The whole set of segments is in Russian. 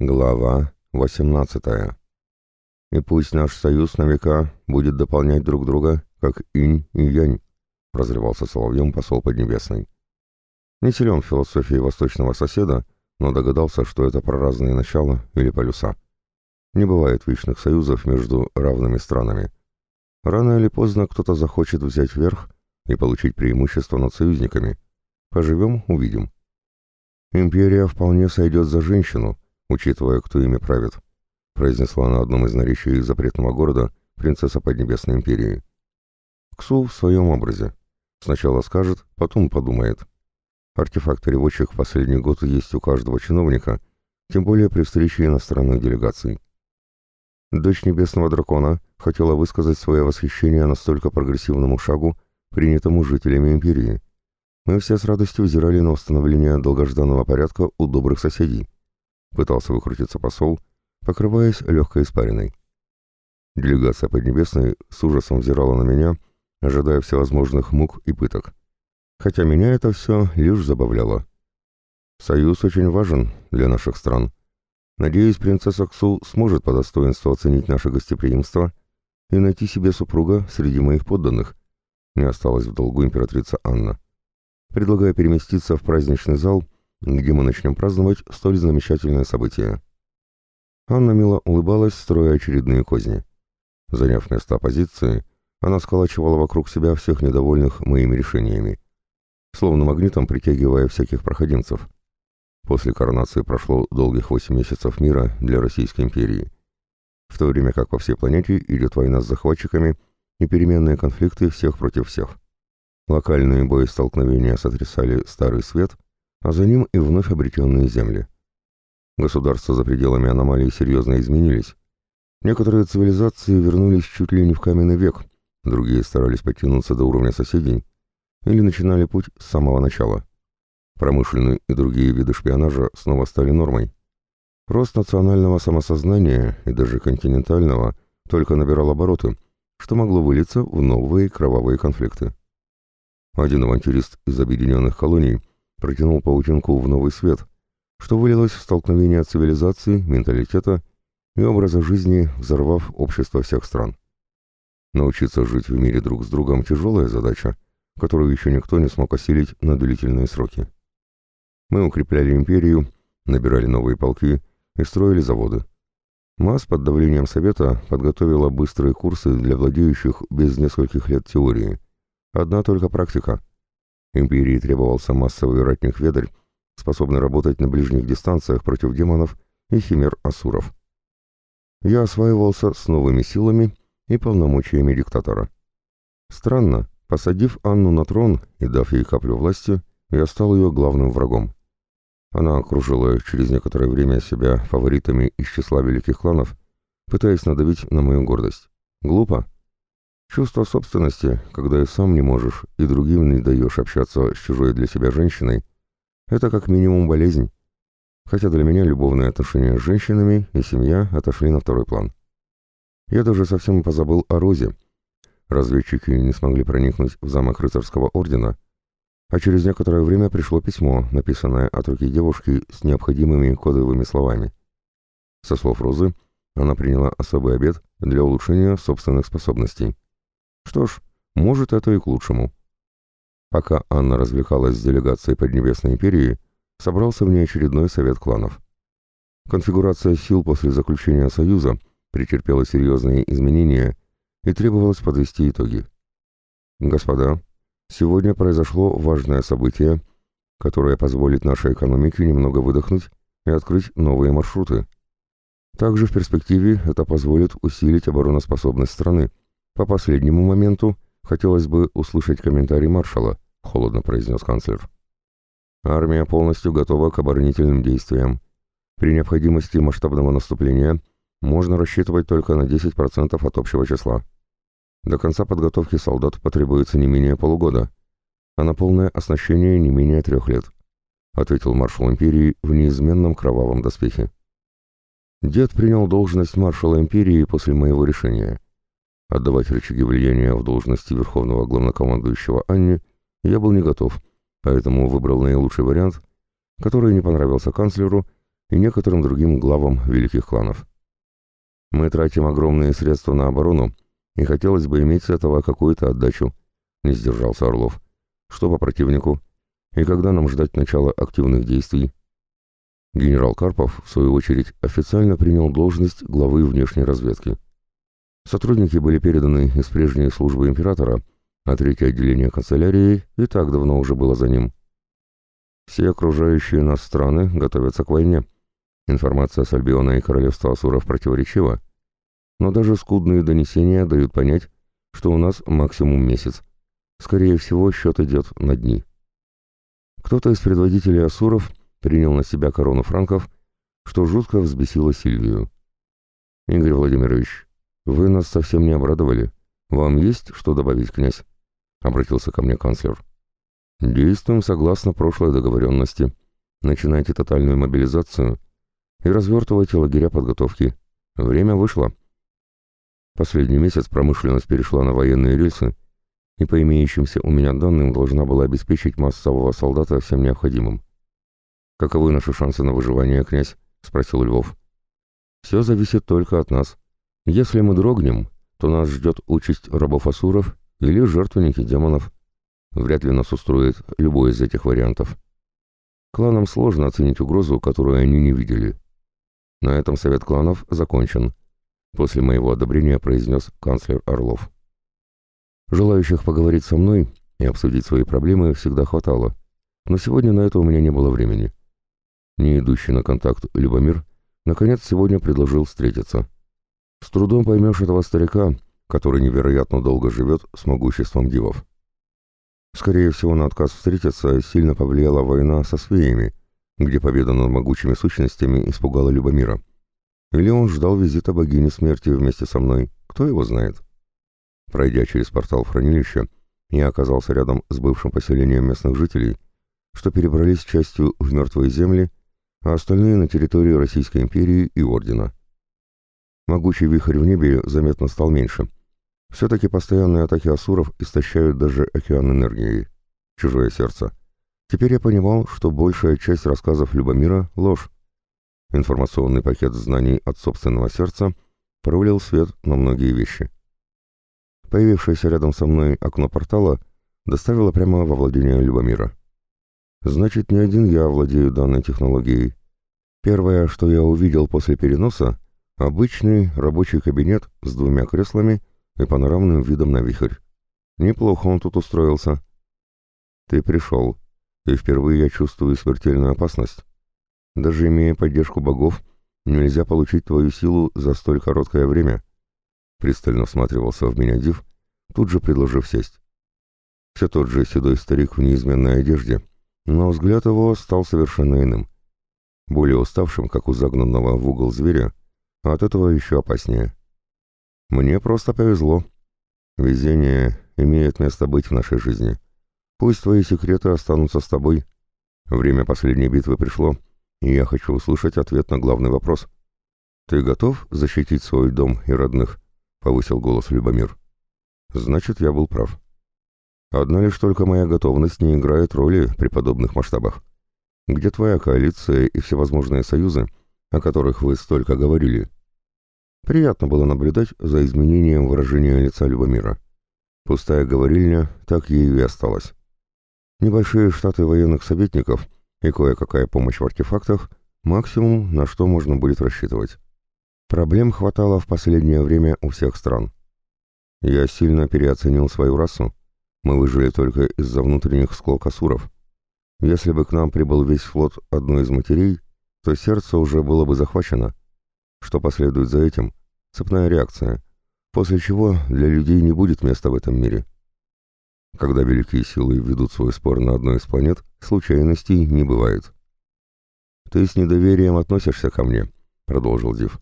Глава 18. И пусть наш союз на века будет дополнять друг друга, как инь и янь, разливался соловьем посол Поднебесный. Не силен в философии восточного соседа, но догадался, что это про разные начала или полюса. Не бывает вечных союзов между равными странами. Рано или поздно кто-то захочет взять верх и получить преимущество над союзниками. Поживем — увидим. Империя вполне сойдет за женщину — учитывая, кто ими правит», — произнесла на одном из наречий запретного города принцесса Поднебесной империи. Ксу в своем образе. Сначала скажет, потом подумает. Артефакт-переводчик последний год есть у каждого чиновника, тем более при встрече иностранных делегаций. Дочь Небесного Дракона хотела высказать свое восхищение настолько прогрессивному шагу, принятому жителями империи. Мы все с радостью взирали на установление долгожданного порядка у добрых соседей. Пытался выкрутиться посол, покрываясь легкой испариной. Делегация Поднебесной с ужасом взирала на меня, ожидая всевозможных мук и пыток. Хотя меня это все лишь забавляло. Союз очень важен для наших стран. Надеюсь, принцесса Ксу сможет по достоинству оценить наше гостеприимство и найти себе супруга среди моих подданных. Не осталась в долгу императрица Анна. Предлагаю переместиться в праздничный зал — где мы начнем праздновать столь замечательное событие. Анна мило улыбалась, строя очередные козни. Заняв место оппозиции, она сколачивала вокруг себя всех недовольных моими решениями, словно магнитом притягивая всяких проходимцев. После коронации прошло долгих восемь месяцев мира для Российской империи, в то время как по всей планете идет война с захватчиками и переменные конфликты всех против всех. Локальные боестолкновения сотрясали Старый Свет — а за ним и вновь обретенные земли. Государства за пределами аномалии серьезно изменились. Некоторые цивилизации вернулись чуть ли не в каменный век, другие старались подтянуться до уровня соседей или начинали путь с самого начала. Промышленные и другие виды шпионажа снова стали нормой. Рост национального самосознания и даже континентального только набирал обороты, что могло вылиться в новые кровавые конфликты. Один авантюрист из объединенных колоний протянул паутинку в новый свет, что вылилось в столкновение цивилизации, менталитета и образа жизни, взорвав общество всех стран. Научиться жить в мире друг с другом – тяжелая задача, которую еще никто не смог осилить на длительные сроки. Мы укрепляли империю, набирали новые полки и строили заводы. МАС под давлением Совета подготовила быстрые курсы для владеющих без нескольких лет теории. Одна только практика – Империи требовался массовый ратник ведарь, способный работать на ближних дистанциях против демонов и химер-асуров. Я осваивался с новыми силами и полномочиями диктатора. Странно, посадив Анну на трон и дав ей каплю власти, я стал ее главным врагом. Она окружила через некоторое время себя фаворитами из числа великих кланов, пытаясь надавить на мою гордость. Глупо? Чувство собственности, когда и сам не можешь, и другим не даешь общаться с чужой для себя женщиной, это как минимум болезнь. Хотя для меня любовные отношения с женщинами и семья отошли на второй план. Я даже совсем позабыл о Розе. Разведчики не смогли проникнуть в замок рыцарского ордена, а через некоторое время пришло письмо, написанное от руки девушки с необходимыми кодовыми словами. Со слов Розы, она приняла особый обет для улучшения собственных способностей. Что ж, может, это и к лучшему. Пока Анна развлекалась с делегацией Поднебесной империи, собрался внеочередной совет кланов. Конфигурация сил после заключения союза претерпела серьезные изменения и требовалось подвести итоги. Господа, сегодня произошло важное событие, которое позволит нашей экономике немного выдохнуть и открыть новые маршруты. Также в перспективе это позволит усилить обороноспособность страны, «По последнему моменту хотелось бы услышать комментарий маршала», — холодно произнес канцлер. «Армия полностью готова к оборонительным действиям. При необходимости масштабного наступления можно рассчитывать только на 10% от общего числа. До конца подготовки солдат потребуется не менее полугода, а на полное оснащение не менее трех лет», — ответил маршал империи в неизменном кровавом доспехе. Дед принял должность маршала империи после моего решения — Отдавать рычаги влияния в должности верховного главнокомандующего Анне я был не готов, поэтому выбрал наилучший вариант, который не понравился канцлеру и некоторым другим главам великих кланов. Мы тратим огромные средства на оборону, и хотелось бы иметь с этого какую-то отдачу, не сдержался Орлов. Что по противнику? И когда нам ждать начала активных действий? Генерал Карпов, в свою очередь, официально принял должность главы внешней разведки. Сотрудники были переданы из прежней службы императора, а третье отделение канцелярии и так давно уже было за ним. Все окружающие нас страны готовятся к войне. Информация с Альбиона и Королевства Асуров противоречива, но даже скудные донесения дают понять, что у нас максимум месяц. Скорее всего, счет идет на дни. Кто-то из предводителей Асуров принял на себя корону франков, что жутко взбесило Сильвию. «Игорь Владимирович, вы нас совсем не обрадовали. Вам есть что добавить, князь?» — обратился ко мне канцлер. «Действуем согласно прошлой договоренности. Начинайте тотальную мобилизацию и развертывайте лагеря подготовки. Время вышло». Последний месяц промышленность перешла на военные рельсы, и по имеющимся у меня данным должна была обеспечить массового солдата всем необходимым. «Каковы наши шансы на выживание, князь?» — спросил Львов. «Все зависит только от нас. Если мы дрогнем, то нас ждет участь рабов-асуров или жертвенники демонов. Вряд ли нас устроит любой из этих вариантов. Кланам сложно оценить угрозу, которую они не видели. На этом совет кланов закончен», — после моего одобрения произнес канцлер Орлов. Желающих поговорить со мной и обсудить свои проблемы всегда хватало, но сегодня на это у меня не было времени не идущий на контакт Любомир, наконец сегодня предложил встретиться. С трудом поймешь этого старика, который невероятно долго живет с могуществом дивов. Скорее всего, на отказ встретиться сильно повлияла война со свеями, где победа над могучими сущностями испугала Любомира. Или он ждал визита богини смерти вместе со мной, кто его знает. Пройдя через портал в хранилище, я оказался рядом с бывшим поселением местных жителей, что перебрались частью в мертвые земли а остальные на территории Российской империи и Ордена. Могучий вихрь в небе заметно стал меньше. Все-таки постоянные атаки асуров истощают даже океан энергии. Чужое сердце. Теперь я понимал, что большая часть рассказов Любомира — ложь. Информационный пакет знаний от собственного сердца пролил свет на многие вещи. Появившееся рядом со мной окно портала доставило прямо во владение Любомира. Значит, не один я владею данной технологией. Первое, что я увидел после переноса, обычный рабочий кабинет с двумя креслами и панорамным видом на вихрь. Неплохо он тут устроился. Ты пришел, и впервые я чувствую смертельную опасность. Даже имея поддержку богов, нельзя получить твою силу за столь короткое время. Пристально всматривался в меня Див, тут же предложив сесть. Все тот же седой старик в неизменной одежде, но взгляд его стал совершенно иным. Более уставшим, как у загнанного в угол зверя, от этого еще опаснее. Мне просто повезло. Везение имеет место быть в нашей жизни. Пусть твои секреты останутся с тобой. Время последней битвы пришло, и я хочу услышать ответ на главный вопрос. «Ты готов защитить свой дом и родных?» — повысил голос Любомир. «Значит, я был прав». Одна лишь только моя готовность не играет роли при подобных масштабах. Где твоя коалиция и всевозможные союзы, о которых вы столько говорили? Приятно было наблюдать за изменением выражения лица Любомира. Пустая говорильня так ею и осталась. Небольшие штаты военных советников и кое-какая помощь в артефактах – максимум, на что можно будет рассчитывать. Проблем хватало в последнее время у всех стран. Я сильно переоценил свою расу, мы выжили только из-за внутренних склок асуров. Если бы к нам прибыл весь флот одной из матерей, то сердце уже было бы захвачено. Что последует за этим? Цепная реакция. После чего для людей не будет места в этом мире. Когда великие силы ведут свой спор на одной из планет, случайностей не бывает. «Ты с недоверием относишься ко мне», — продолжил Див.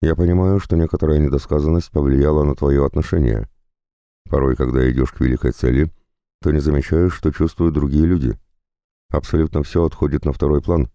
«Я понимаю, что некоторая недосказанность повлияла на твое отношение. Порой, когда идешь к великой цели, то не замечаешь, что чувствуют другие люди. Абсолютно все отходит на второй план.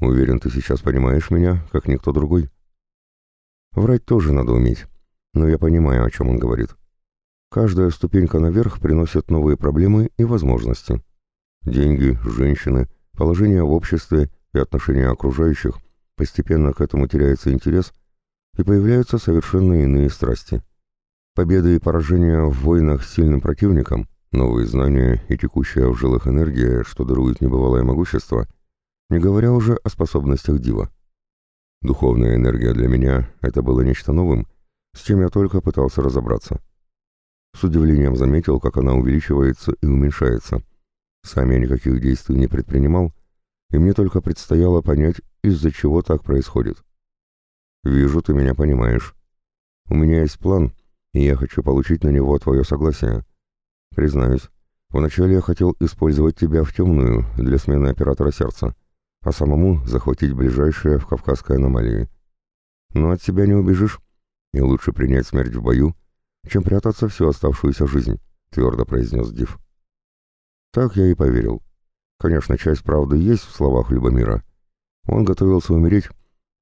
Уверен, ты сейчас понимаешь меня, как никто другой. Врать тоже надо уметь, но я понимаю, о чем он говорит. Каждая ступенька наверх приносит новые проблемы и возможности. Деньги, женщины, положение в обществе и отношения окружающих постепенно к этому теряется интерес, и появляются совершенно иные страсти. Победы и поражения в войнах с сильным противником, новые знания и текущая в жилах энергия, что дарует небывалое могущество, не говоря уже о способностях дива. Духовная энергия для меня — это было нечто новым, с чем я только пытался разобраться. С удивлением заметил, как она увеличивается и уменьшается. Сам я никаких действий не предпринимал, и мне только предстояло понять, из-за чего так происходит. «Вижу, ты меня понимаешь. У меня есть план, и я хочу получить на него твое согласие. Признаюсь, вначале я хотел использовать тебя в темную для смены оператора сердца, а самому захватить ближайшее в Кавказской аномалии. Но от тебя не убежишь, и лучше принять смерть в бою, чем прятаться всю оставшуюся жизнь», — твердо произнес Див. Так я и поверил. Конечно, часть правды есть в словах Любомира. Он готовился умереть,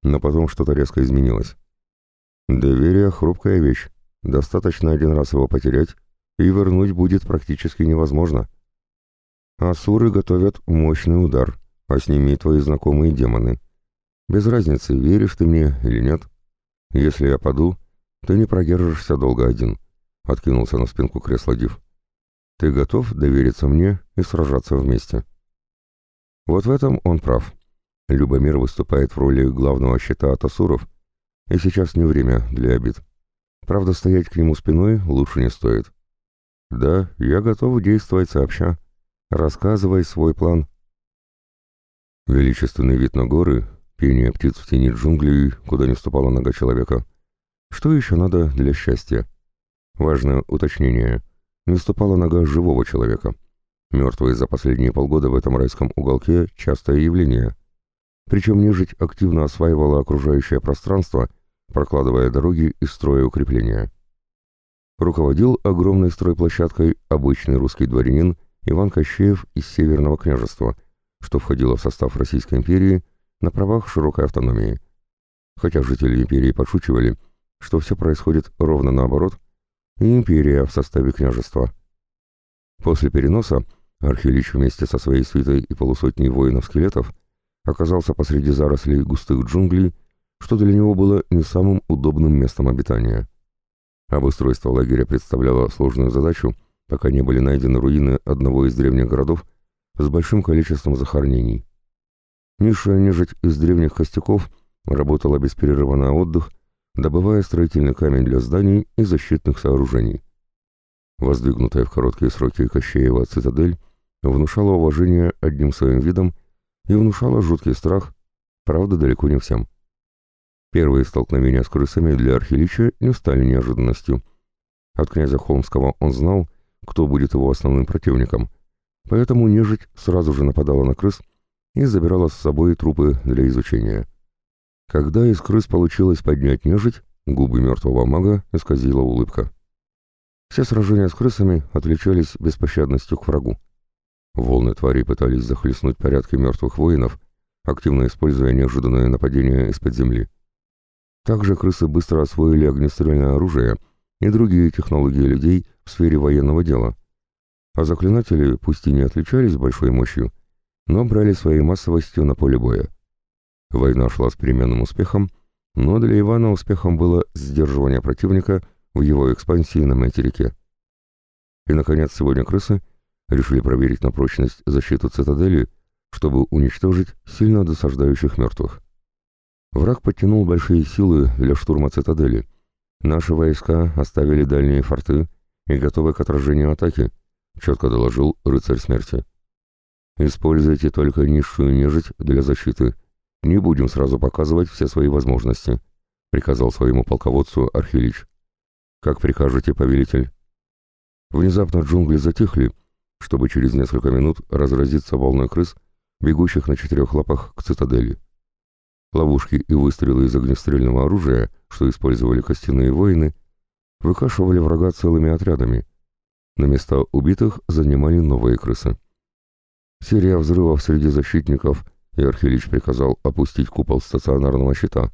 но потом что-то резко изменилось. Доверие — хрупкая вещь. Достаточно один раз его потерять, и вернуть будет практически невозможно. Асуры готовят мощный удар, а с ними и твои знакомые демоны. Без разницы, веришь ты мне или нет. Если я паду, ты не продержишься долго один, — откинулся на спинку кресла Див. Ты готов довериться мне и сражаться вместе. Вот в этом он прав. Любомир выступает в роли главного щита от Асуров, и сейчас не время для обид. Правда, стоять к нему спиной лучше не стоит. Да, я готов действовать сообща. Рассказывай свой план. Величественный вид на горы, пение птиц в тени джунглей, куда не ступала нога человека. Что еще надо для счастья? Важное уточнение. Не ступала нога живого человека. Мертвые за последние полгода в этом райском уголке – частое явление. Причем нежить активно осваивала окружающее пространство, прокладывая дороги и строя укрепления. Руководил огромной стройплощадкой обычный русский дворянин Иван Кощеев из Северного княжества, что входило в состав Российской империи на правах широкой автономии. Хотя жители империи подшучивали, что все происходит ровно наоборот, и империя в составе княжества. После переноса Архилич вместе со своей свитой и полусотней воинов-скелетов оказался посреди зарослей густых джунглей, что для него было не самым удобным местом обитания. Обустройство лагеря представляло сложную задачу, пока не были найдены руины одного из древних городов с большим количеством захоронений. Низшая нежить из древних костяков работала без перерыва на отдых, добывая строительный камень для зданий и защитных сооружений. Воздвигнутая в короткие сроки Кощеева цитадель внушала уважение одним своим видом и внушала жуткий страх, правда, далеко не всем. Первые столкновения с крысами для Архилича не стали неожиданностью. От князя Холмского он знал, кто будет его основным противником, поэтому нежить сразу же нападала на крыс и забирала с собой трупы для изучения. Когда из крыс получилось поднять нежить, губы мертвого мага исказила улыбка. Все сражения с крысами отличались беспощадностью к врагу. Волны тварей пытались захлестнуть порядки мертвых воинов, активно используя неожиданное нападение из-под земли. Также крысы быстро освоили огнестрельное оружие и другие технологии людей в сфере военного дела. А заклинатели, пусть и не отличались большой мощью, но брали своей массовостью на поле боя. Война шла с переменным успехом, но для Ивана успехом было сдерживание противника в его экспансии на материке. И, наконец, сегодня крысы — решили проверить на прочность защиту цитадели, чтобы уничтожить сильно досаждающих мертвых. Враг подтянул большие силы для штурма цитадели. Наши войска оставили дальние форты и готовы к отражению атаки, четко доложил рыцарь смерти. Используйте только низшую нежить для защиты. Не будем сразу показывать все свои возможности, приказал своему полководцу Архилич. Как прикажете, повелитель. Внезапно джунгли затихли, чтобы через несколько минут разразиться волной крыс, бегущих на четырех лапах к цитадели. Ловушки и выстрелы из огнестрельного оружия, что использовали костяные воины, выкашивали врага целыми отрядами. На места убитых занимали новые крысы. Серия взрывов среди защитников, и Архилич приказал опустить купол стационарного щита,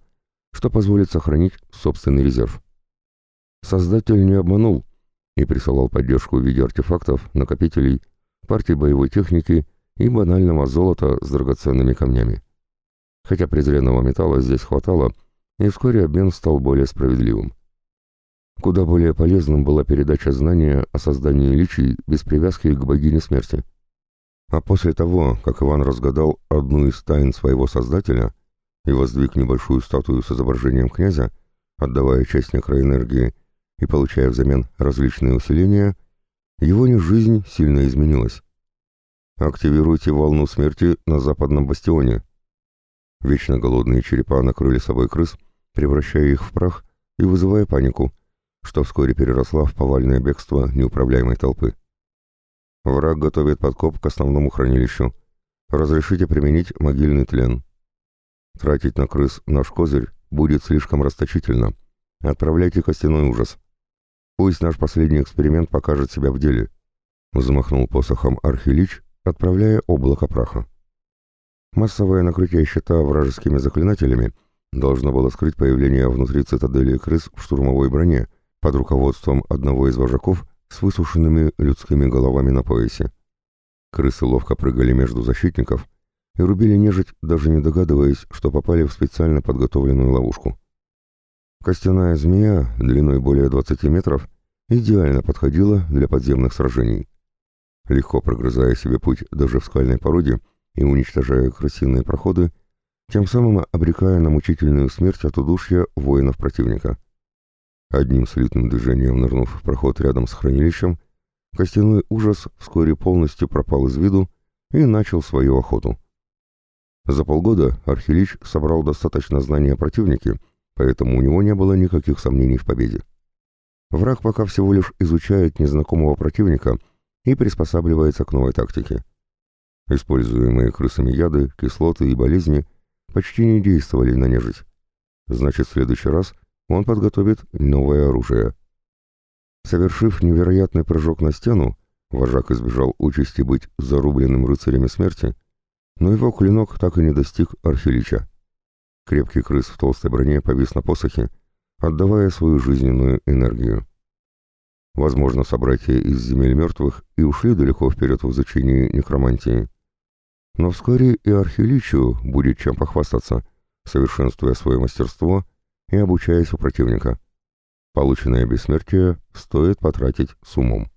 что позволит сохранить собственный резерв. Создатель не обманул, и присылал поддержку в виде артефактов, накопителей, партий боевой техники и банального золота с драгоценными камнями. хотя презренного металла здесь хватало, и вскоре обмен стал более справедливым. Куда более полезным была передача знания о создании личий без привязки к богине смерти. А после того, как Иван разгадал одну из тайн своего создателя и воздвиг небольшую статую с изображением князя, отдавая часть некроэнергии и получая взамен различные усиления, его не жизнь сильно изменилась. Активируйте волну смерти на западном бастионе. Вечно голодные черепа накрыли собой крыс, превращая их в прах и вызывая панику, что вскоре переросла в повальное бегство неуправляемой толпы. Враг готовит подкоп к основному хранилищу. Разрешите применить могильный тлен. Тратить на крыс наш козырь будет слишком расточительно. Отправляйте костяной ужас. Пусть наш последний эксперимент покажет себя в деле. Взмахнул посохом Архилич, отправляя облако праха. Массовое накрытие щита вражескими заклинателями должно было скрыть появление внутри цитадели крыс в штурмовой броне под руководством одного из вожаков с высушенными людскими головами на поясе. Крысы ловко прыгали между защитников и рубили нежить, даже не догадываясь, что попали в специально подготовленную ловушку. Костяная змея, длиной более 20 метров, идеально подходила для подземных сражений. Легко прогрызая себе путь даже в скальной породе и уничтожая крысиные проходы, тем самым обрекая на мучительную смерть от удушья воинов противника. Одним слитным движением нырнув в проход рядом с хранилищем, костяной ужас вскоре полностью пропал из виду и начал свою охоту. За полгода Архилич собрал достаточно знаний о противнике, поэтому у него не было никаких сомнений в победе. Враг пока всего лишь изучает незнакомого противника и приспосабливается к новой тактике. Используемые крысами яды, кислоты и болезни почти не действовали на нежить. Значит, в следующий раз он подготовит новое оружие. Совершив невероятный прыжок на стену, вожак избежал участи быть зарубленным рыцарями смерти, но его клинок так и не достиг Архилича. Крепкий крыс в толстой броне повис на посохе, отдавая свою жизненную энергию. Возможно, собратья из земель мертвых и ушли далеко вперед в изучении некромантии. Но вскоре и Архиличу будет чем похвастаться, совершенствуя свое мастерство и обучаясь у противника. Полученное бессмертие стоит потратить с умом.